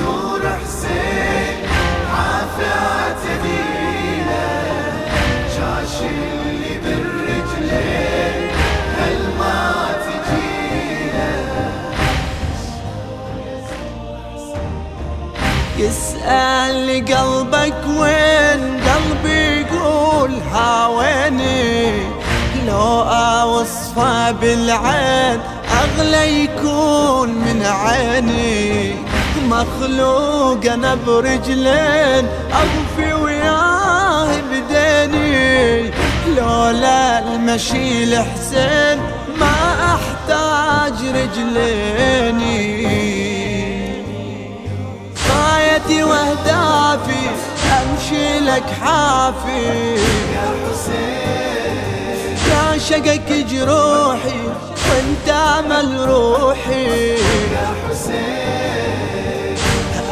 منصور حسين عافى اعتديله جاش اللي بالرجلين هل ما تجيله يسأل قلبك وين قلبي يقول هاويني. لو أوصفه بالعين أغلى يكون من عيني. مخلوق أنا برجلين اغفي وياه بديني. لولا المشي لحسين ما أحتاج رجليني. غايتي وأهدافي أمشي لك حافي. يا حسين يعشقك جروحي وانت أمل روحي. يا حسين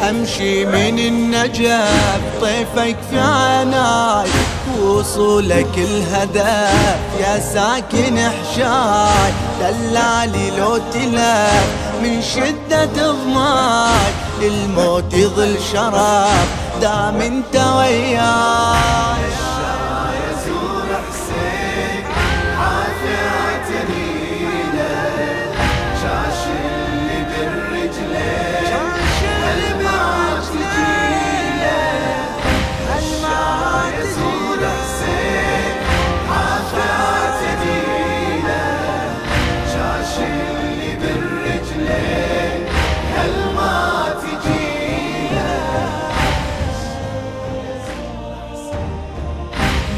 أمشي من النجف طيفك في عناي وصولك الهدف. يا ساكن حشاي دلالي لو تلف. من شدة ضماي للموت يظل شرف دام انت وياي.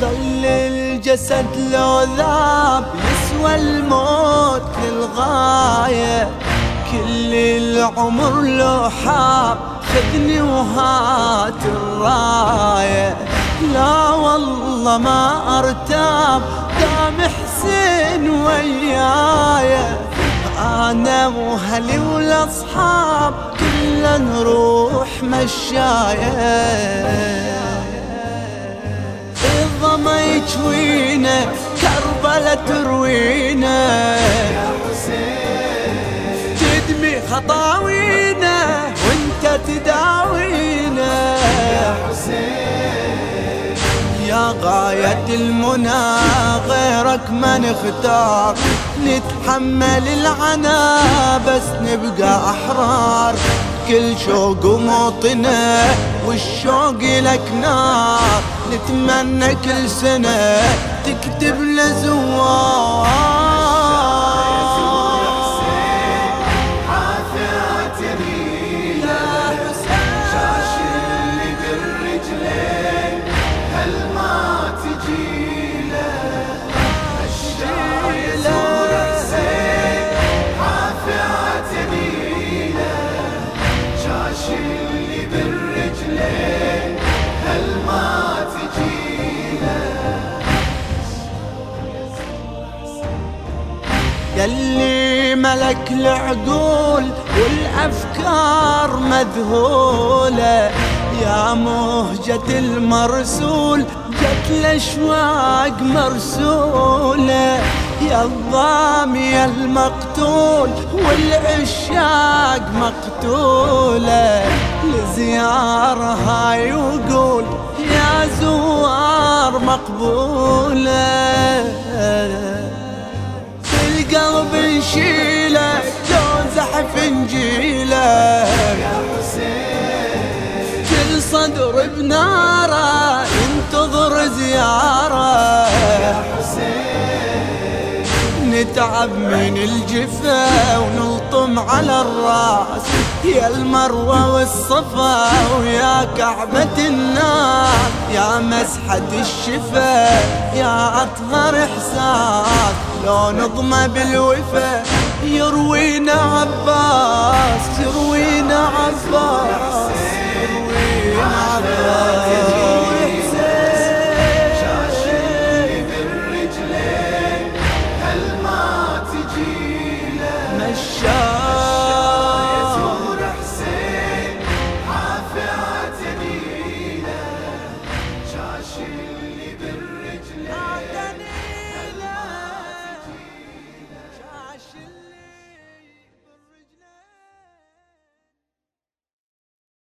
ظل الجسد لو ذاب يسوى الموت للغاية. كل العمر لو حاب خذني وهات الراية. لا والله ما أرتاب دام حسين وياي. أنا وهلي والأصحاب كلنا نروح مشاية. الظما يجوينا كربلة تروينا يا حسين تدمي خطاوينا وانت تداوينا يا حسين يا غاية المنى غيرك ما نختار نتحمل العنا بس نبقى أحرار كل شوق وموطنه والشوق لك نار نتمنى كل سنة تكتب لنا يلي ملك العقول والأفكار مذهولة. يا مهجة المرسول جت الأشواق مرسولة. يا الضامي المقتول والعشاق مقتولة. لزيارها يقول يا زوار مقبولة. نشيله لو زحف نجيله يا حسين كل صدر بناره ينتظر زياره. يا حسين نتعب من الجفا ونلطم على الراس. يا المروة والصفا ويا كعبة النار يا مسحة الشفا يا أطهر إحساس. لو نضمى بالوفا يروينا عباس يروينا عباس.